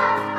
Oh,